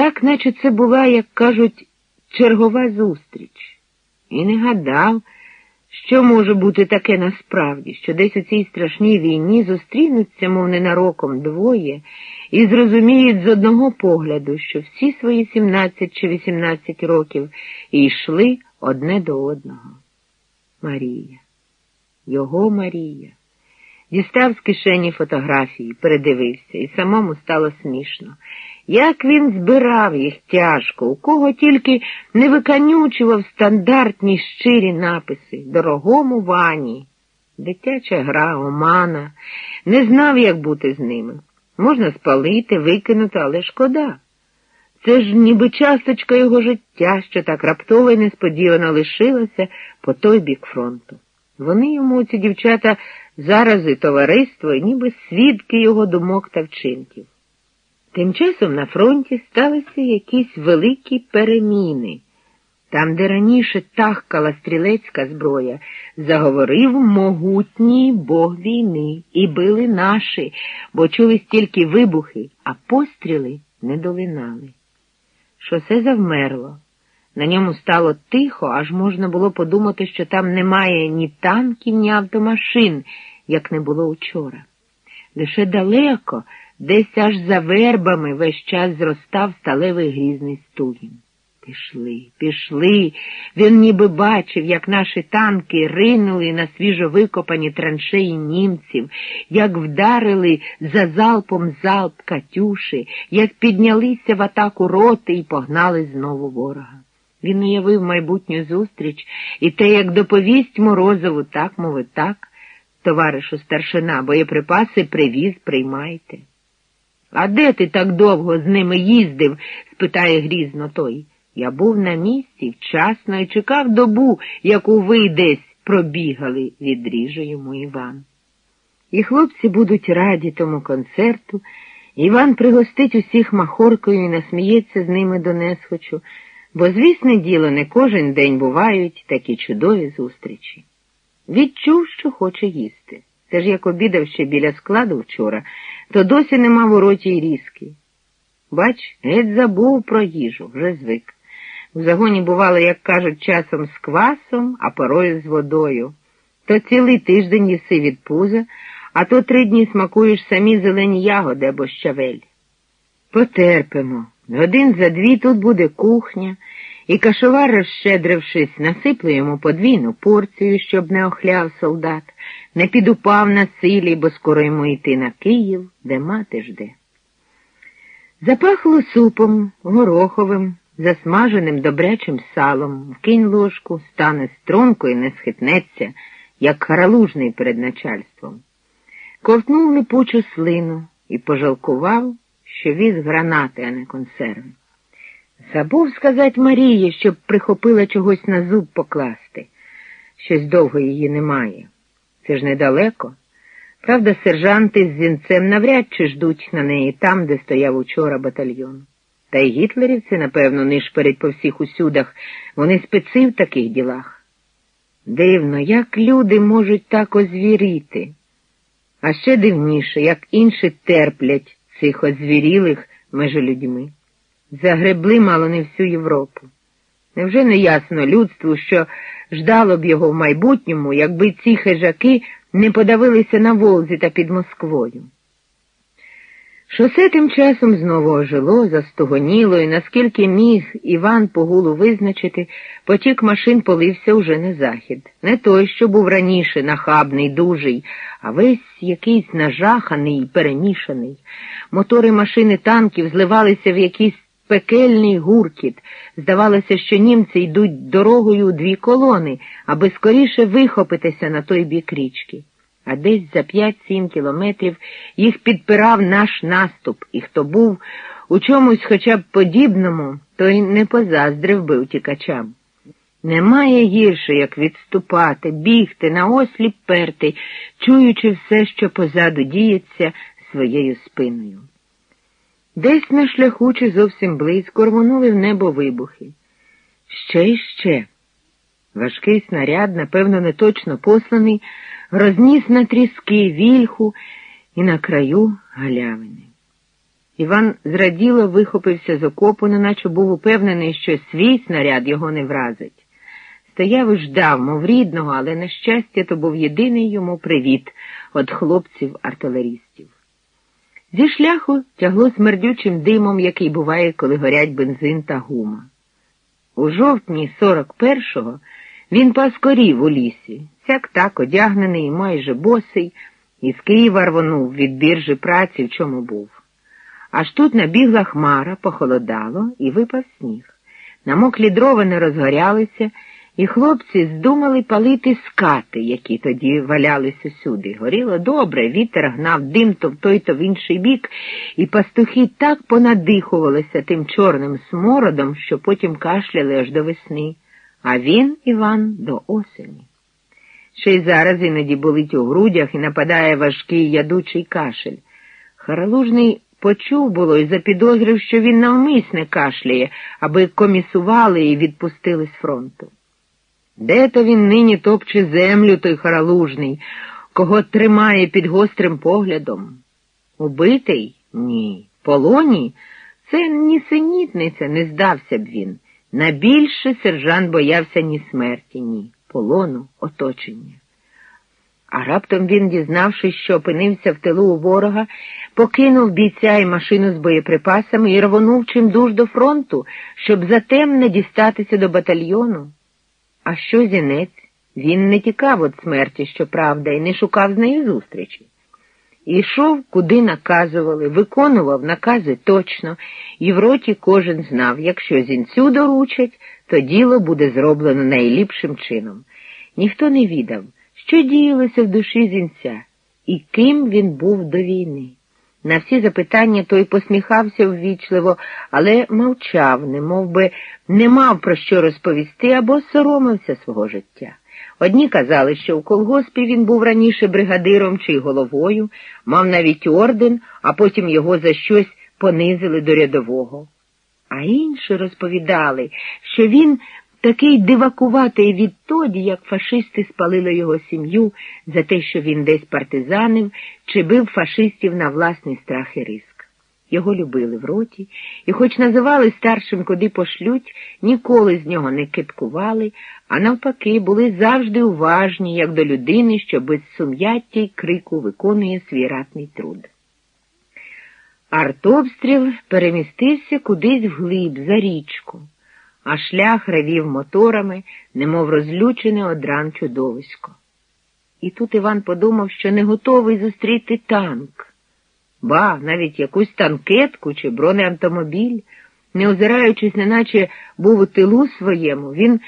так наче це була, як кажуть, чергова зустріч. І не гадав, що може бути таке насправді, що десь у цій страшній війні зустрінуться, мов ненароком, двоє, і зрозуміють з одного погляду, що всі свої 17 чи 18 років йшли одне до одного. Марія, його Марія. Дістав з кишені фотографії, передивився, і самому стало смішно. Як він збирав їх тяжко, у кого тільки не виканючував стандартні щирі написи дорогому вані, дитяча гра, омана, не знав, як бути з ними. Можна спалити, викинути, але шкода. Це ж ніби часточка його життя, що так раптово і несподівано лишилася по той бік фронту. Вони йому, ці дівчата, зараз і товариство, і ніби свідки його думок та вчинків. Тим часом на фронті сталися якісь великі переміни. Там, де раніше тахкала стрілецька зброя, заговорив могутній бог війни, і били наші, бо чулись тільки вибухи, а постріли не долинали. Шосе завмерло. На ньому стало тихо, аж можна було подумати, що там немає ні танків, ні автомашин, як не було учора. Лише далеко, десь аж за вербами весь час зростав сталевий грізний стугін. Пішли, пішли. Він ніби бачив, як наші танки ринули на свіжо викопані траншеї німців, як вдарили за залпом залп Катюши, як піднялися в атаку роти і погнали знову ворога. Він уявив майбутню зустріч і те, як доповість Морозову, так, мови, так, товаришу старшина, боєприпаси привіз, приймайте. А де ти так довго з ними їздив? спитає грізно той. Я був на місці вчасно і чекав добу, яку ви десь пробігали, відріже йому Іван. І хлопці будуть раді тому концерту. Іван пригостить усіх махоркою і насміється з ними до несхочу, бо, звісне діло, не кожен день бувають такі чудові зустрічі. Відчув, що хоче їсти. Це ж як обідав ще біля складу вчора, то досі нема в роті й різки. Бач, геть забув про їжу, вже звик. У загоні бувало, як кажуть, часом з квасом, а порою з водою. То цілий тиждень їси від пуза, а то три дні смакуєш самі зелені ягоди або щавель. Потерпимо. Годин за дві тут буде кухня, і кашовар, розщедрившись, насипле йому подвійну порцію, щоб не охляв солдат, не підупав на силі, бо скоро йому йти на Київ, де мати жде. Запахло супом, гороховим, засмаженим добрячим салом, вкинь ложку, стане струнко і не схитнеться, як харалужний перед начальством. Ковтнув липучу слину і пожалкував, що віз гранати, а не консерви. Забув сказать Марії, щоб прихопила чогось на зуб покласти. Щось довго її немає. Це ж недалеко. Правда, сержанти з зінцем навряд чи ждуть на неї там, де стояв учора батальйон. Та й гітлерівці, напевно, нишперять по всіх усюдах, вони специ в таких ділах. Дивно, як люди можуть так озвіріти. А ще дивніше, як інші терплять цих озвірілих межи людьми. Загребли мало не всю Європу. Невже не ясно людству, що ждало б його в майбутньому, якби ці хижаки не подавилися на Волзі та під Москвою? Шосе тим часом знову ожило, застогоніло, і наскільки міг Іван Погулу визначити, потік машин полився уже на захід. Не той, що був раніше нахабний, дужий, а весь якийсь нажаханий перемішаний. Мотори машини танків зливалися в якийсь пекельний гуркіт. Здавалося, що німці йдуть дорогою у дві колони, аби скоріше вихопитися на той бік річки а десь за п'ять-сім кілометрів їх підпирав наш наступ, і хто був у чомусь хоча б подібному, той не позаздрив би утікачам. Немає гірше, як відступати, бігти, на осліп перти, чуючи все, що позаду діється своєю спиною. Десь на шляху чи зовсім близько рвонули в небо вибухи. Ще й ще. Важкий снаряд, напевно, не точно посланий, розніс на тріски вільху і на краю галявини. Іван зраділо вихопився з окопу, неначе був упевнений, що свій снаряд його не вразить. Стояв і ждав, мов рідного, але, на щастя, то був єдиний йому привіт від хлопців-артилерістів. Зі шляху тягло смердючим димом, який буває, коли горять бензин та гума. У жовтні 41-го він паскорів у лісі, сяк так одягнений, майже босий, і з Києва рвонув від біржі праці, в чому був. Аж тут набігла хмара, похолодало і випав сніг. Намоклі дрова не розгорялися, і хлопці здумали палити скати, які тоді валялись усюди. Горіло добре, вітер гнав дим то в той, то в інший бік, і пастухи так понадихувалися тим чорним смородом, що потім кашляли аж до весни, а він, Іван, до осені. Ще й зараз іноді болить у грудях і нападає важкий ядучий кашель. Харалужний почув було і запідозрив, що він навмисне кашляє, аби комісували і відпустили з фронту. Де то він нині топче землю, той харалужний, кого тримає під гострим поглядом? Убитий? Ні. Полоні? Це нісенітниця, не здався б він. Найбільше сержант боявся ні смерті, ні, полону, оточення. А раптом він, дізнавшись, що опинився в тилу у ворога, покинув бійця і машину з боєприпасами і рвонув чимдуж до фронту, щоб затем не дістатися до батальйону. А що зінець? Він не тікав від смерті, щоправда, і не шукав з нею зустрічі. Ішов, куди наказували, виконував накази точно, і в роті кожен знав, якщо зінцю доручать, то діло буде зроблено найліпшим чином. Ніхто не відав, що діялося в душі зінця і ким він був до війни. На всі запитання той посміхався ввічливо, але мовчав, не би не мав про що розповісти або соромився свого життя. Одні казали, що у колгоспі він був раніше бригадиром чи головою, мав навіть орден, а потім його за щось понизили до рядового. А інші розповідали, що він такий дивакуватий відтоді, як фашисти спалили його сім'ю за те, що він десь партизанив чи бив фашистів на власний страх і риск. Його любили в роті, і, хоч називали старшим, куди пошлють, ніколи з нього не кипкували, а навпаки, були завжди уважні, як до людини, що без сум'яття й крику виконує свій ратний труд. Артобстріл перемістився кудись вглиб, за річку, а шлях ревів моторами, немов розлючене одран чудовисько. І тут Іван подумав, що не готовий зустріти танк. Ба, навіть якусь танкетку чи бронеавтомобіль, не озираючись, неначе був у тилу своєму, він